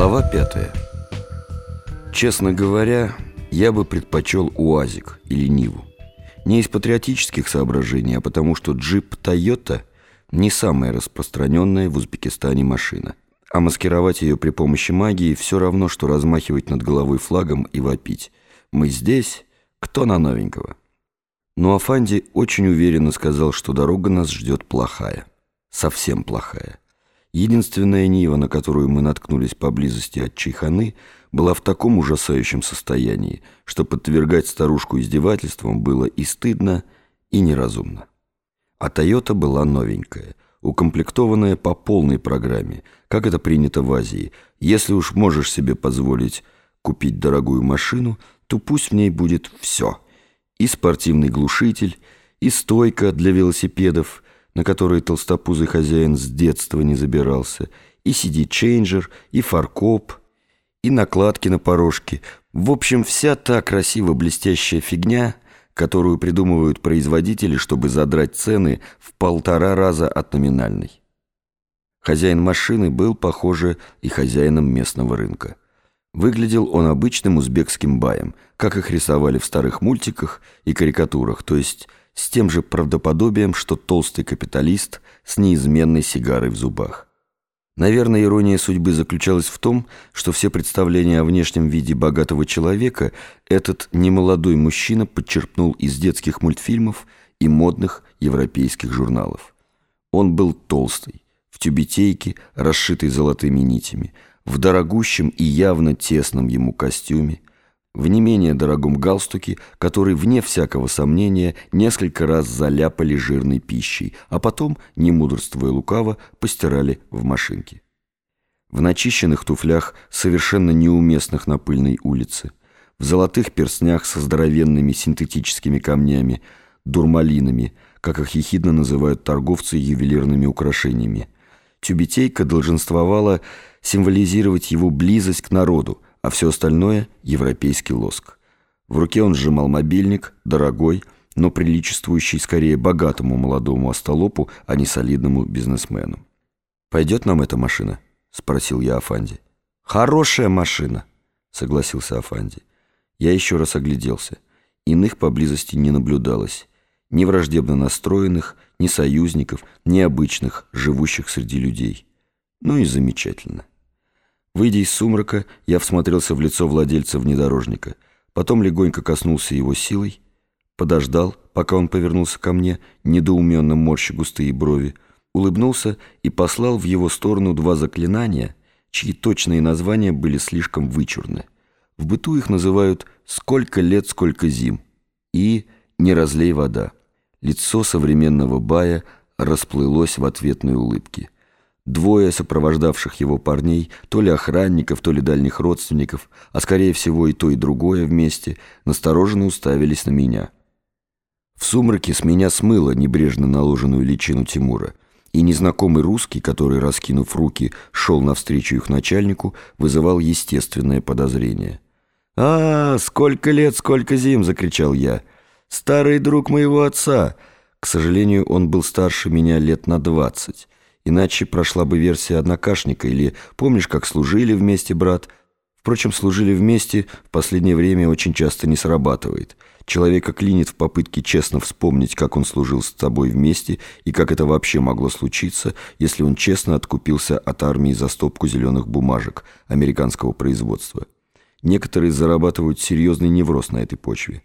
Глава пятая. Честно говоря, я бы предпочел УАЗик или Ниву. Не из патриотических соображений, а потому что джип Toyota не самая распространенная в Узбекистане машина. А маскировать ее при помощи магии все равно, что размахивать над головой флагом и вопить. Мы здесь, кто на новенького? Но Афанди очень уверенно сказал, что дорога нас ждет плохая. Совсем плохая. Единственная Нива, на которую мы наткнулись поблизости от Чайханы, была в таком ужасающем состоянии, что подвергать старушку издевательствам было и стыдно, и неразумно. А Тойота была новенькая, укомплектованная по полной программе, как это принято в Азии. Если уж можешь себе позволить купить дорогую машину, то пусть в ней будет все – и спортивный глушитель, и стойка для велосипедов, на которые толстопузый хозяин с детства не забирался, и CD-чейнджер, и фаркоп, и накладки на порожки. В общем, вся та красиво блестящая фигня, которую придумывают производители, чтобы задрать цены в полтора раза от номинальной. Хозяин машины был, похоже, и хозяином местного рынка. Выглядел он обычным узбекским баем, как их рисовали в старых мультиках и карикатурах, то есть с тем же правдоподобием, что толстый капиталист с неизменной сигарой в зубах. Наверное, ирония судьбы заключалась в том, что все представления о внешнем виде богатого человека этот немолодой мужчина подчерпнул из детских мультфильмов и модных европейских журналов. Он был толстый, в тюбетейке, расшитой золотыми нитями – в дорогущем и явно тесном ему костюме, в не менее дорогом галстуке, который, вне всякого сомнения, несколько раз заляпали жирной пищей, а потом, не мудрствуя лукаво, постирали в машинке. В начищенных туфлях, совершенно неуместных на пыльной улице, в золотых перстнях со здоровенными синтетическими камнями, дурмалинами, как их ехидно называют торговцы ювелирными украшениями. Тюбетейка долженствовала символизировать его близость к народу, а все остальное – европейский лоск. В руке он сжимал мобильник, дорогой, но приличествующий скорее богатому молодому остолопу, а не солидному бизнесмену. «Пойдет нам эта машина?» – спросил я Афанди. «Хорошая машина», – согласился Афанди. Я еще раз огляделся. Иных поблизости не наблюдалось. Ни враждебно настроенных, ни союзников, ни обычных, живущих среди людей. Ну и замечательно. Выйдя из сумрака, я всмотрелся в лицо владельца внедорожника, потом легонько коснулся его силой, подождал, пока он повернулся ко мне, недоуменно морща густые брови, улыбнулся и послал в его сторону два заклинания, чьи точные названия были слишком вычурны. В быту их называют «сколько лет, сколько зим» и «не разлей вода». Лицо современного бая расплылось в ответной улыбке – Двое сопровождавших его парней, то ли охранников, то ли дальних родственников, а скорее всего и то, и другое вместе, настороженно уставились на меня. В сумраке с меня смыло небрежно наложенную личину Тимура, и незнакомый русский, который, раскинув руки, шел навстречу их начальнику, вызывал естественное подозрение. «А, сколько лет, сколько зим!» — закричал я. «Старый друг моего отца!» К сожалению, он был старше меня лет на двадцать. Иначе прошла бы версия однокашника или «Помнишь, как служили вместе, брат?» Впрочем, служили вместе в последнее время очень часто не срабатывает. Человека клинит в попытке честно вспомнить, как он служил с тобой вместе и как это вообще могло случиться, если он честно откупился от армии за стопку зеленых бумажек американского производства. Некоторые зарабатывают серьезный невроз на этой почве.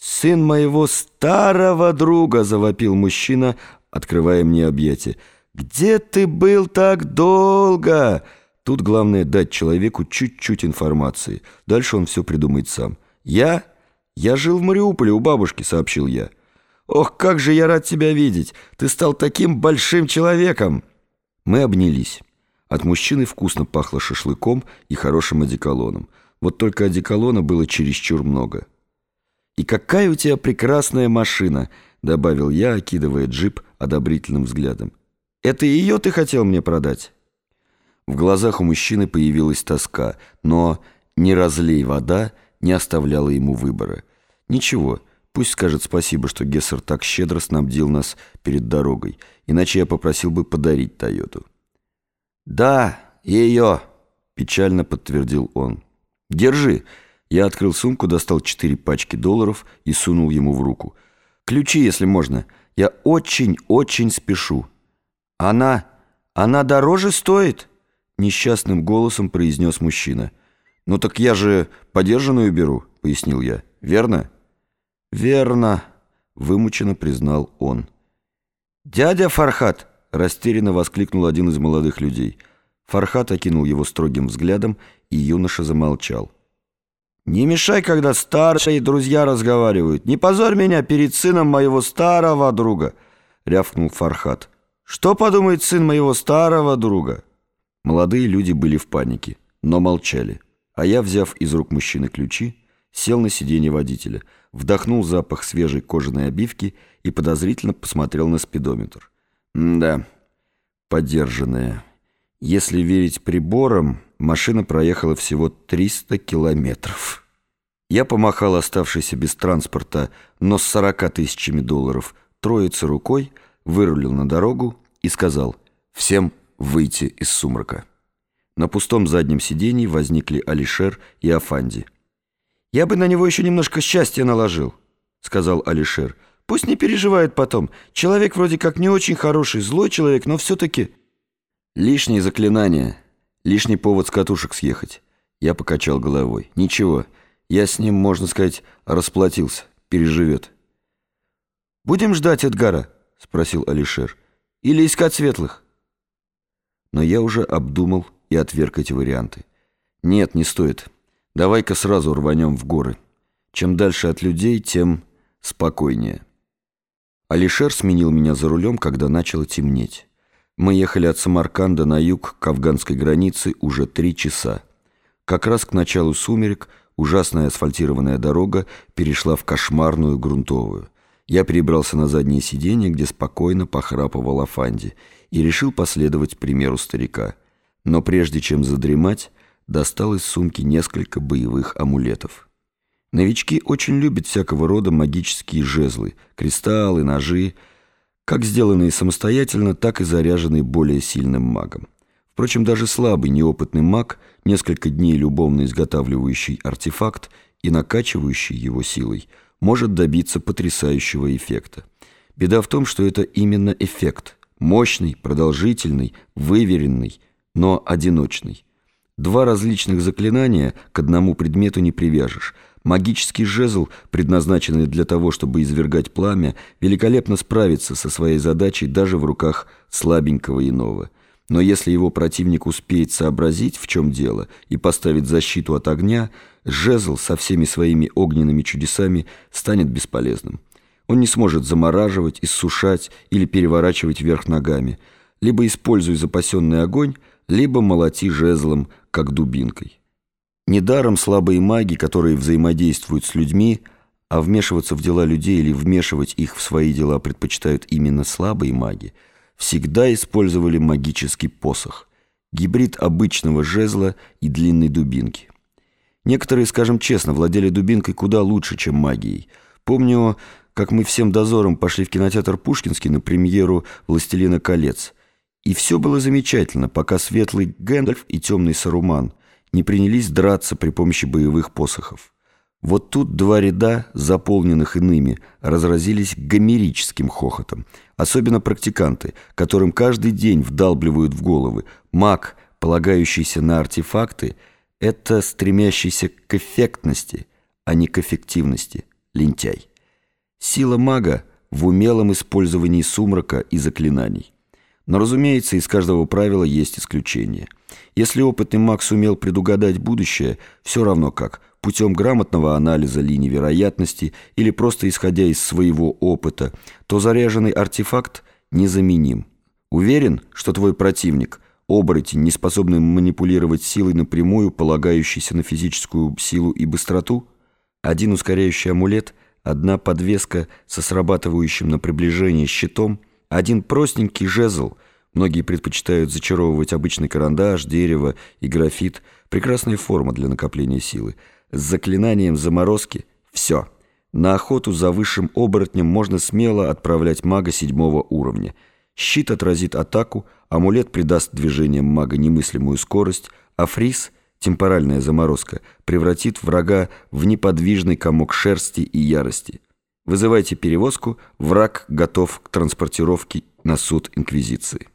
«Сын моего старого друга!» – завопил мужчина, открывая мне объятия. «Где ты был так долго?» Тут главное дать человеку чуть-чуть информации. Дальше он все придумает сам. «Я? Я жил в Мариуполе у бабушки», — сообщил я. «Ох, как же я рад тебя видеть! Ты стал таким большим человеком!» Мы обнялись. От мужчины вкусно пахло шашлыком и хорошим одеколоном. Вот только одеколона было чересчур много. «И какая у тебя прекрасная машина!» — добавил я, окидывая джип одобрительным взглядом. «Это ее ты хотел мне продать?» В глазах у мужчины появилась тоска, но «не разлей вода» не оставляла ему выбора. «Ничего, пусть скажет спасибо, что Гессер так щедро снабдил нас перед дорогой, иначе я попросил бы подарить Тойоту». «Да, ее!» — печально подтвердил он. «Держи!» Я открыл сумку, достал четыре пачки долларов и сунул ему в руку. «Ключи, если можно. Я очень-очень спешу». «Она... она дороже стоит?» Несчастным голосом произнес мужчина. «Ну так я же подержанную беру», — пояснил я. «Верно?» «Верно», — вымученно признал он. «Дядя Фархат!» — растерянно воскликнул один из молодых людей. Фархат окинул его строгим взглядом, и юноша замолчал. «Не мешай, когда старшие друзья разговаривают. Не позорь меня перед сыном моего старого друга!» — рявкнул Фархат. «Что подумает сын моего старого друга?» Молодые люди были в панике, но молчали. А я, взяв из рук мужчины ключи, сел на сиденье водителя, вдохнул запах свежей кожаной обивки и подозрительно посмотрел на спидометр. да, подержанная. Если верить приборам, машина проехала всего 300 километров. Я помахал оставшейся без транспорта, но с 40 тысячами долларов, троице рукой, вырулил на дорогу и сказал «Всем выйти из сумрака». На пустом заднем сиденье возникли Алишер и Афанди. «Я бы на него еще немножко счастья наложил», — сказал Алишер. «Пусть не переживает потом. Человек вроде как не очень хороший, злой человек, но все-таки...» «Лишние заклинания, лишний повод с катушек съехать». Я покачал головой. «Ничего, я с ним, можно сказать, расплатился, переживет». «Будем ждать Эдгара?» — спросил Алишер. «Или искать светлых?» Но я уже обдумал и отверг эти варианты. «Нет, не стоит. Давай-ка сразу рванем в горы. Чем дальше от людей, тем спокойнее». Алишер сменил меня за рулем, когда начало темнеть. Мы ехали от Самарканда на юг к афганской границе уже три часа. Как раз к началу сумерек ужасная асфальтированная дорога перешла в кошмарную грунтовую. Я перебрался на заднее сиденье, где спокойно похрапывал Афанди, и решил последовать примеру старика – но прежде чем задремать, достал из сумки несколько боевых амулетов. Новички очень любят всякого рода магические жезлы, кристаллы, ножи, как сделанные самостоятельно, так и заряженные более сильным магом. Впрочем, даже слабый, неопытный маг, несколько дней любовно изготавливающий артефакт и накачивающий его силой, может добиться потрясающего эффекта. Беда в том, что это именно эффект. Мощный, продолжительный, выверенный – но одиночный. Два различных заклинания к одному предмету не привяжешь. Магический жезл, предназначенный для того, чтобы извергать пламя, великолепно справится со своей задачей даже в руках слабенького иного. Но если его противник успеет сообразить, в чем дело, и поставить защиту от огня, жезл со всеми своими огненными чудесами станет бесполезным. Он не сможет замораживать, иссушать или переворачивать вверх ногами. Либо используй запасенный огонь, либо молоти жезлом, как дубинкой. Недаром слабые маги, которые взаимодействуют с людьми, а вмешиваться в дела людей или вмешивать их в свои дела предпочитают именно слабые маги, всегда использовали магический посох, гибрид обычного жезла и длинной дубинки. Некоторые, скажем честно, владели дубинкой куда лучше, чем магией. Помню, как мы всем дозором пошли в кинотеатр Пушкинский на премьеру «Властелина колец», и все было замечательно, пока светлый Гэндальф и темный Саруман не принялись драться при помощи боевых посохов. Вот тут два ряда, заполненных иными, разразились гомерическим хохотом. Особенно практиканты, которым каждый день вдалбливают в головы. Маг, полагающийся на артефакты, это стремящийся к эффектности, а не к эффективности, лентяй. Сила мага в умелом использовании сумрака и заклинаний. Но, разумеется, из каждого правила есть исключение. Если опытный маг сумел предугадать будущее, все равно как, путем грамотного анализа линий вероятности или просто исходя из своего опыта, то заряженный артефакт незаменим. Уверен, что твой противник – оборотень, не способный манипулировать силой напрямую, полагающийся на физическую силу и быстроту? Один ускоряющий амулет, одна подвеска со срабатывающим на приближение щитом – один простенький жезл, многие предпочитают зачаровывать обычный карандаш, дерево и графит, прекрасная форма для накопления силы. С заклинанием заморозки – все. На охоту за высшим оборотнем можно смело отправлять мага седьмого уровня. Щит отразит атаку, амулет придаст движениям мага немыслимую скорость, а фриз темпоральная заморозка, превратит врага в неподвижный комок шерсти и ярости. Вызывайте перевозку, враг готов к транспортировке на суд Инквизиции.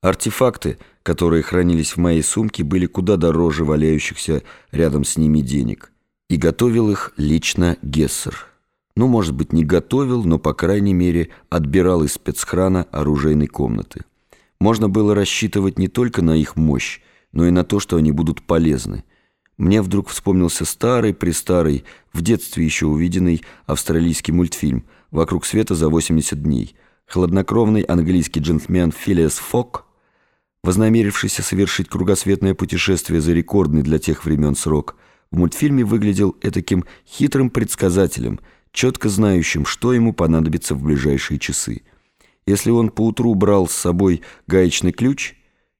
Артефакты, которые хранились в моей сумке, были куда дороже валяющихся рядом с ними денег. И готовил их лично Гессер. Ну, может быть, не готовил, но, по крайней мере, отбирал из спецхрана оружейной комнаты. Можно было рассчитывать не только на их мощь, но и на то, что они будут полезны. Мне вдруг вспомнился старый-престарый, в детстве еще увиденный австралийский мультфильм «Вокруг света за 80 дней». Хладнокровный английский джентльмен Филиас Фок, вознамерившийся совершить кругосветное путешествие за рекордный для тех времен срок, в мультфильме выглядел этаким хитрым предсказателем, четко знающим, что ему понадобится в ближайшие часы. Если он поутру брал с собой гаечный ключ,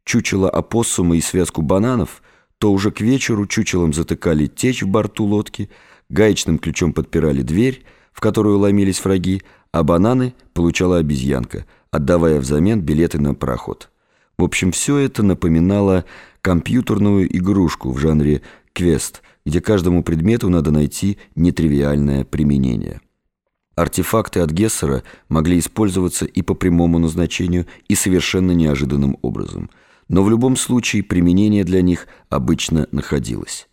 чучело опоссума и связку бананов, то уже к вечеру чучелом затыкали течь в борту лодки, гаечным ключом подпирали дверь, в которую ломились враги, а бананы получала обезьянка, отдавая взамен билеты на пароход. В общем, все это напоминало компьютерную игрушку в жанре квест, где каждому предмету надо найти нетривиальное применение. Артефакты от Гессера могли использоваться и по прямому назначению, и совершенно неожиданным образом. Но в любом случае применение для них обычно находилось.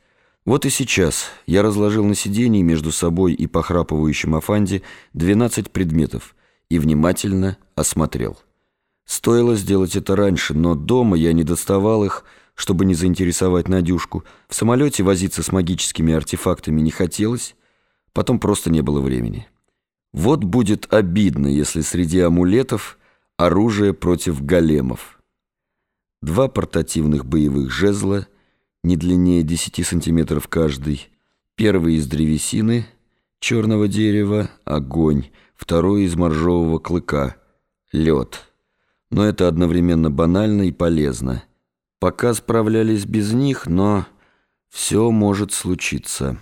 Вот и сейчас я разложил на сиденье между собой и похрапывающим Афанди 12 предметов и внимательно осмотрел. Стоило сделать это раньше, но дома я не доставал их, чтобы не заинтересовать Надюшку. В самолете возиться с магическими артефактами не хотелось, потом просто не было времени. Вот будет обидно, если среди амулетов оружие против големов. Два портативных боевых жезла, не длиннее 10 сантиметров каждый. Первый из древесины, черного дерева, огонь. Второй из моржового клыка, лед. Но это одновременно банально и полезно. Пока справлялись без них, но все может случиться.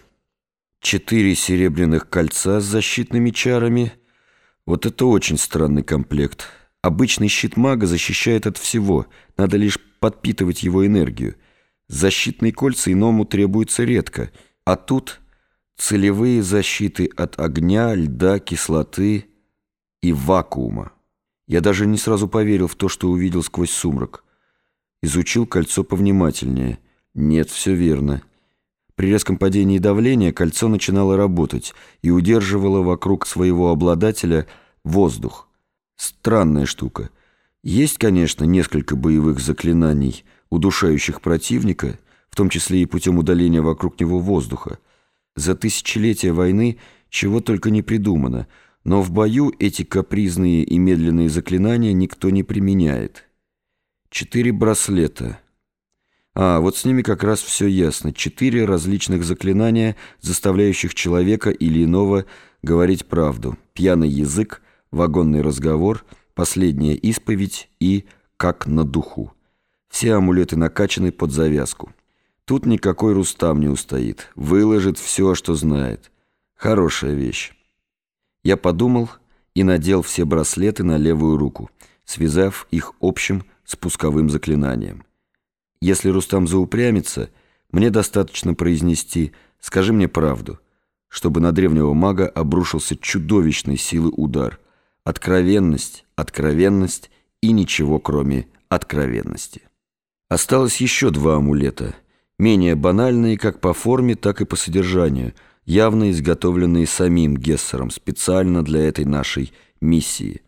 Четыре серебряных кольца с защитными чарами. Вот это очень странный комплект. Обычный щит мага защищает от всего, надо лишь подпитывать его энергию. Защитные кольца иному требуются редко, а тут целевые защиты от огня, льда, кислоты и вакуума. Я даже не сразу поверил в то, что увидел сквозь сумрак. Изучил кольцо повнимательнее. Нет, все верно. При резком падении давления кольцо начинало работать и удерживало вокруг своего обладателя воздух. Странная штука. Есть, конечно, несколько боевых заклинаний, удушающих противника, в том числе и путем удаления вокруг него воздуха. За тысячелетия войны чего только не придумано, но в бою эти капризные и медленные заклинания никто не применяет. Четыре браслета — а, вот с ними как раз все ясно. Четыре различных заклинания, заставляющих человека или иного говорить правду. Пьяный язык, вагонный разговор, последняя исповедь и «как на духу». Все амулеты накачаны под завязку. Тут никакой Рустам не устоит. Выложит все, что знает. Хорошая вещь. Я подумал и надел все браслеты на левую руку, связав их общим спусковым заклинанием. Если Рустам заупрямится, мне достаточно произнести «скажи мне правду», чтобы на древнего мага обрушился чудовищной силы удар. Откровенность, откровенность и ничего кроме откровенности. Осталось еще два амулета, менее банальные как по форме, так и по содержанию, явно изготовленные самим Гессером специально для этой нашей миссии.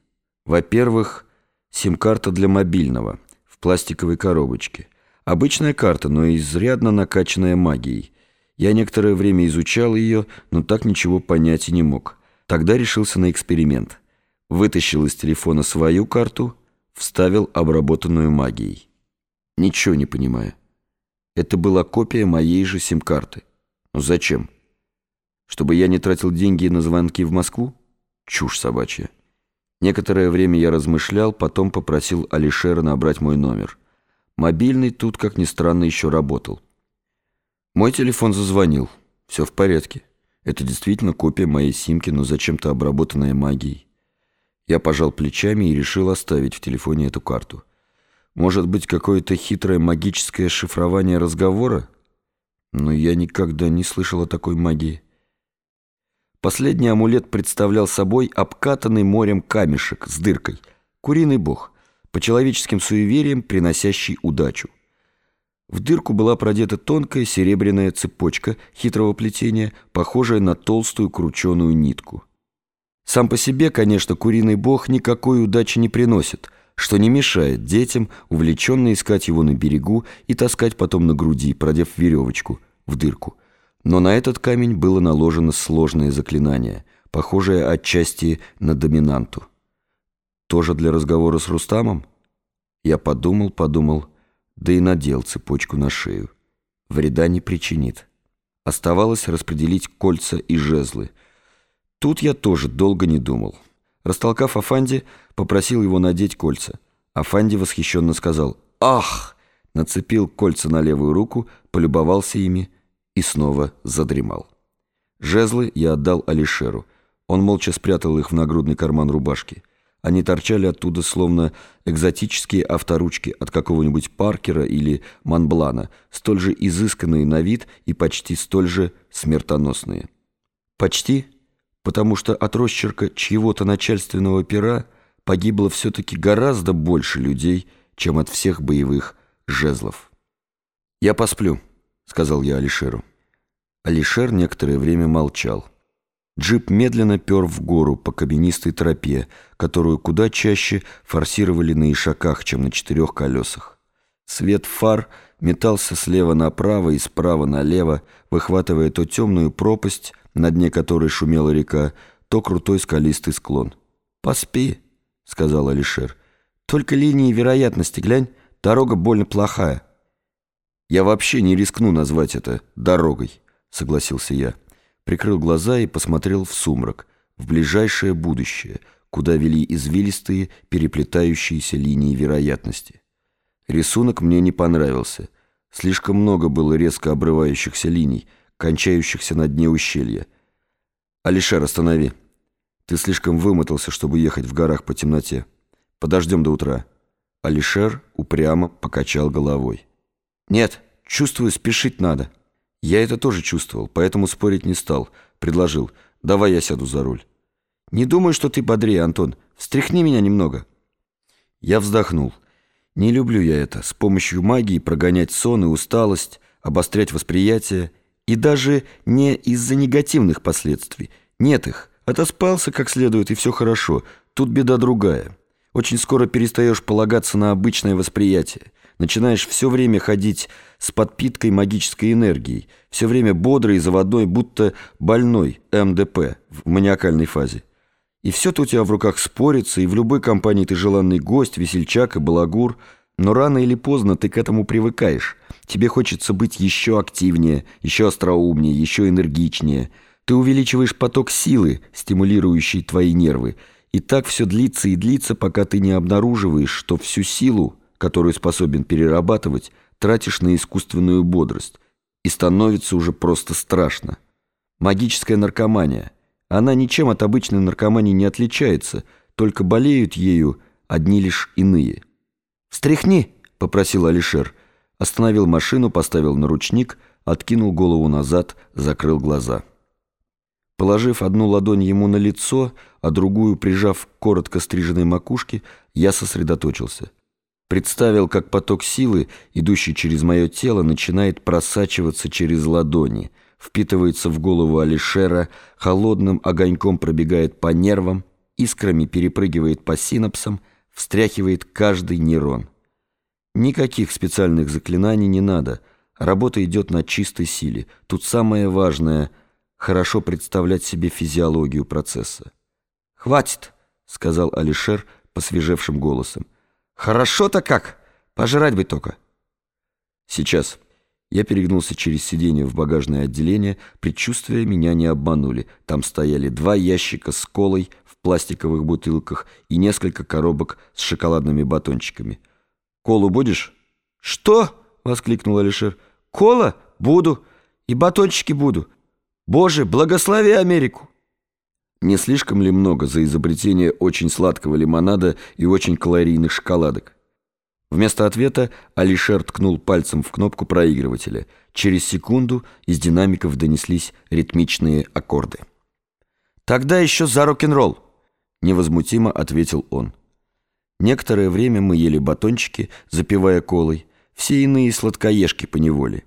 Во-первых, сим-карта для мобильного в пластиковой коробочке. Обычная карта, но изрядно накачанная магией. Я некоторое время изучал ее, но так ничего понять и не мог. Тогда решился на эксперимент. Вытащил из телефона свою карту, вставил обработанную магией. Ничего не понимаю. Это была копия моей же сим-карты. Но зачем? Чтобы я не тратил деньги на звонки в Москву? Чушь собачья. Некоторое время я размышлял, потом попросил Алишера набрать мой номер. Мобильный тут, как ни странно, еще работал. Мой телефон зазвонил. Все в порядке. Это действительно копия моей симки, но зачем-то обработанная магией. Я пожал плечами и решил оставить в телефоне эту карту. Может быть, какое-то хитрое магическое шифрование разговора? Но я никогда не слышал о такой магии. Последний амулет представлял собой обкатанный морем камешек с дыркой, куриный бог, по человеческим суевериям приносящий удачу. В дырку была продета тонкая серебряная цепочка хитрого плетения, похожая на толстую крученую нитку. Сам по себе, конечно, куриный бог никакой удачи не приносит, что не мешает детям увлеченно искать его на берегу и таскать потом на груди, продев веревочку в дырку. Но на этот камень было наложено сложное заклинание, похожее отчасти на доминанту. Тоже для разговора с Рустамом? Я подумал, подумал, да и надел цепочку на шею. Вреда не причинит. Оставалось распределить кольца и жезлы — Тут я тоже долго не думал. Растолкав Афанди, попросил его надеть кольца. Афанди восхищенно сказал «Ах!», нацепил кольца на левую руку, полюбовался ими и снова задремал. Жезлы я отдал Алишеру. Он молча спрятал их в нагрудный карман рубашки. Они торчали оттуда словно экзотические авторучки от какого-нибудь Паркера или Монблана, столь же изысканные на вид и почти столь же смертоносные. Почти потому что от росчерка чьего-то начальственного пера погибло все-таки гораздо больше людей, чем от всех боевых жезлов. «Я посплю», — сказал я Алишеру. Алишер некоторое время молчал. Джип медленно пер в гору по каменистой тропе, которую куда чаще форсировали на ишаках, чем на четырех колесах. Свет фар метался слева направо и справа налево, выхватывая то темную пропасть, на дне которой шумела река, то крутой скалистый склон. «Поспи», — сказал Алишер. «Только линии вероятности, глянь, дорога больно плохая». «Я вообще не рискну назвать это дорогой», — согласился я. Прикрыл глаза и посмотрел в сумрак, в ближайшее будущее, куда вели извилистые, переплетающиеся линии вероятности. Рисунок мне не понравился. Слишком много было резко обрывающихся линий — кончающихся на дне ущелья. «Алишер, останови. Ты слишком вымотался, чтобы ехать в горах по темноте. Подождем до утра». Алишер упрямо покачал головой. «Нет, чувствую, спешить надо». Я это тоже чувствовал, поэтому спорить не стал. Предложил, давай я сяду за руль. «Не думаю, что ты бодрее, Антон. Встряхни меня немного». Я вздохнул. Не люблю я это, с помощью магии прогонять сон и усталость, обострять восприятие – и даже не из-за негативных последствий. Нет их. Отоспался как следует, и все хорошо. Тут беда другая. Очень скоро перестаешь полагаться на обычное восприятие. Начинаешь все время ходить с подпиткой магической энергией. Все время бодрый заводной, будто больной МДП в маниакальной фазе. И все-то у тебя в руках спорится, и в любой компании ты желанный гость, весельчак и балагур – но рано или поздно ты к этому привыкаешь. Тебе хочется быть еще активнее, еще остроумнее, еще энергичнее. Ты увеличиваешь поток силы, стимулирующий твои нервы. И так все длится и длится, пока ты не обнаруживаешь, что всю силу, которую способен перерабатывать, тратишь на искусственную бодрость. И становится уже просто страшно. Магическая наркомания. Она ничем от обычной наркомании не отличается, только болеют ею одни лишь иные. «Встряхни!» — попросил Алишер. Остановил машину, поставил на ручник, откинул голову назад, закрыл глаза. Положив одну ладонь ему на лицо, а другую прижав к коротко стриженной макушке, я сосредоточился. Представил, как поток силы, идущий через мое тело, начинает просачиваться через ладони, впитывается в голову Алишера, холодным огоньком пробегает по нервам, искрами перепрыгивает по синапсам — встряхивает каждый нейрон. Никаких специальных заклинаний не надо. Работа идет на чистой силе. Тут самое важное — хорошо представлять себе физиологию процесса. «Хватит!» — сказал Алишер посвежевшим голосом. «Хорошо-то как! Пожрать бы только!» «Сейчас». Я перегнулся через сиденье в багажное отделение, предчувствия меня не обманули. Там стояли два ящика с колой пластиковых бутылках и несколько коробок с шоколадными батончиками. «Колу будешь?» «Что?» — воскликнул Алишер. «Кола? Буду. И батончики буду. Боже, благослови Америку!» Не слишком ли много за изобретение очень сладкого лимонада и очень калорийных шоколадок? Вместо ответа Алишер ткнул пальцем в кнопку проигрывателя. Через секунду из динамиков донеслись ритмичные аккорды. «Тогда еще за рок-н-ролл!» — невозмутимо ответил он. Некоторое время мы ели батончики, запивая колой, все иные сладкоежки по неволе.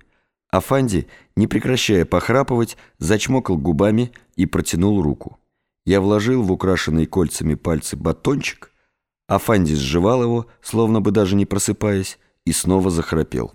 А Фанди, не прекращая похрапывать, зачмокал губами и протянул руку. Я вложил в украшенные кольцами пальцы батончик — Афанди сживал его, словно бы даже не просыпаясь, и снова захрапел.